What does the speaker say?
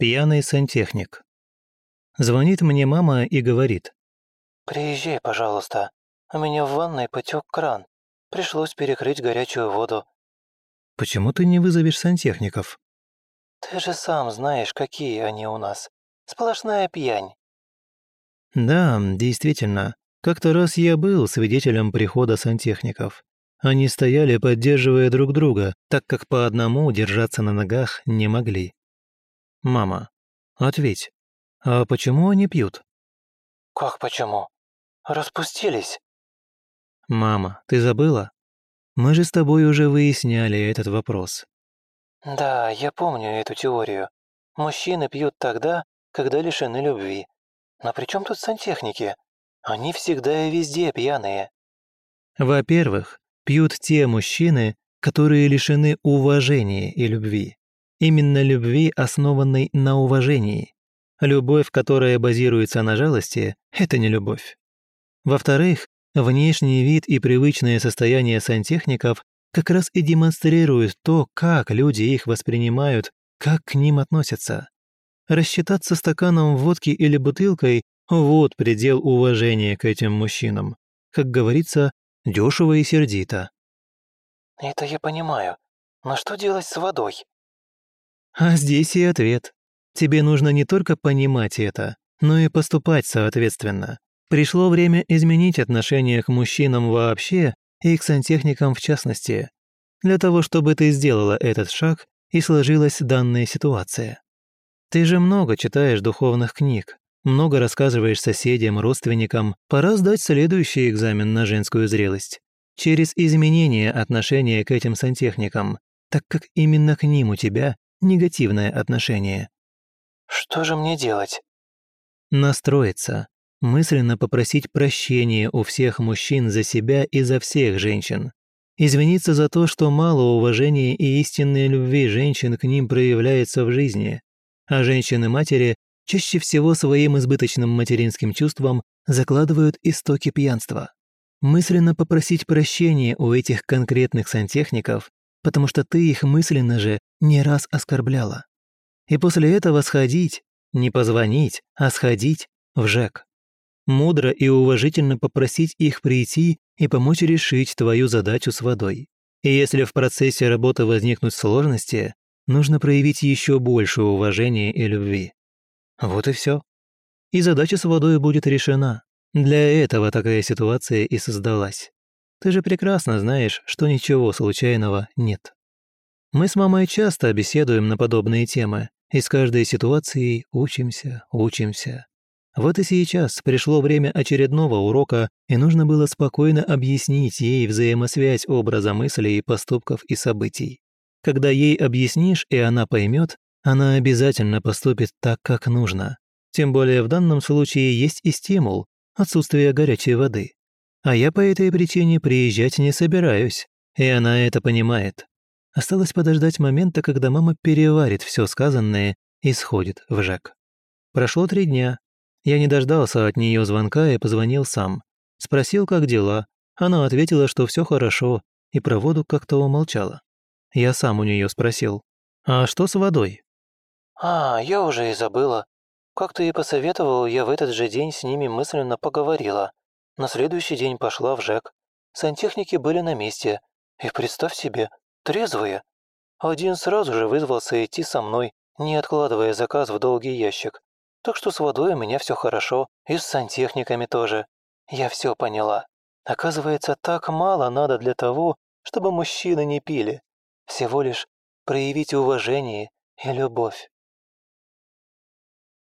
Пьяный сантехник. Звонит мне мама и говорит. «Приезжай, пожалуйста. У меня в ванной потек кран. Пришлось перекрыть горячую воду». «Почему ты не вызовешь сантехников?» «Ты же сам знаешь, какие они у нас. Сплошная пьянь». Да, действительно. Как-то раз я был свидетелем прихода сантехников. Они стояли, поддерживая друг друга, так как по одному держаться на ногах не могли. «Мама, ответь, а почему они пьют?» «Как почему? Распустились?» «Мама, ты забыла? Мы же с тобой уже выясняли этот вопрос». «Да, я помню эту теорию. Мужчины пьют тогда, когда лишены любви. Но при чем тут сантехники? Они всегда и везде пьяные». Во-первых, пьют те мужчины, которые лишены уважения и любви. Именно любви, основанной на уважении. Любовь, которая базируется на жалости, это не любовь. Во-вторых, внешний вид и привычное состояние сантехников как раз и демонстрируют то, как люди их воспринимают, как к ним относятся. Рассчитаться стаканом водки или бутылкой – вот предел уважения к этим мужчинам. Как говорится, дешево и сердито. «Это я понимаю. Но что делать с водой?» А здесь и ответ. Тебе нужно не только понимать это, но и поступать соответственно. Пришло время изменить отношение к мужчинам вообще и к сантехникам в частности, для того, чтобы ты сделала этот шаг и сложилась данная ситуация. Ты же много читаешь духовных книг, много рассказываешь соседям, родственникам, пора сдать следующий экзамен на женскую зрелость. Через изменение отношения к этим сантехникам, так как именно к ним у тебя негативное отношение. Что же мне делать? Настроиться, мысленно попросить прощения у всех мужчин за себя и за всех женщин. Извиниться за то, что мало уважения и истинной любви женщин к ним проявляется в жизни, а женщины-матери чаще всего своим избыточным материнским чувством закладывают истоки пьянства. Мысленно попросить прощения у этих конкретных сантехников, потому что ты их мысленно же не раз оскорбляла. И после этого сходить, не позвонить, а сходить в ЖЭК. Мудро и уважительно попросить их прийти и помочь решить твою задачу с водой. И если в процессе работы возникнут сложности, нужно проявить еще больше уважения и любви. Вот и все. И задача с водой будет решена. Для этого такая ситуация и создалась. Ты же прекрасно знаешь, что ничего случайного нет. Мы с мамой часто беседуем на подобные темы, и с каждой ситуацией учимся, учимся. Вот и сейчас пришло время очередного урока, и нужно было спокойно объяснить ей взаимосвязь образа мыслей, поступков и событий. Когда ей объяснишь, и она поймет, она обязательно поступит так, как нужно. Тем более в данном случае есть и стимул – отсутствие горячей воды. А я по этой причине приезжать не собираюсь, и она это понимает. Осталось подождать момента, когда мама переварит все сказанное и сходит в ЖЭК. Прошло три дня. Я не дождался от нее звонка и позвонил сам. Спросил, как дела. Она ответила, что все хорошо, и про воду как-то умолчала. Я сам у нее спросил, «А что с водой?» «А, я уже и забыла. Как ты и посоветовал, я в этот же день с ними мысленно поговорила. На следующий день пошла в ЖЭК. Сантехники были на месте. И представь себе, трезвые. Один сразу же вызвался идти со мной, не откладывая заказ в долгий ящик. Так что с водой у меня все хорошо, и с сантехниками тоже. Я все поняла. Оказывается, так мало надо для того, чтобы мужчины не пили. Всего лишь проявить уважение и любовь.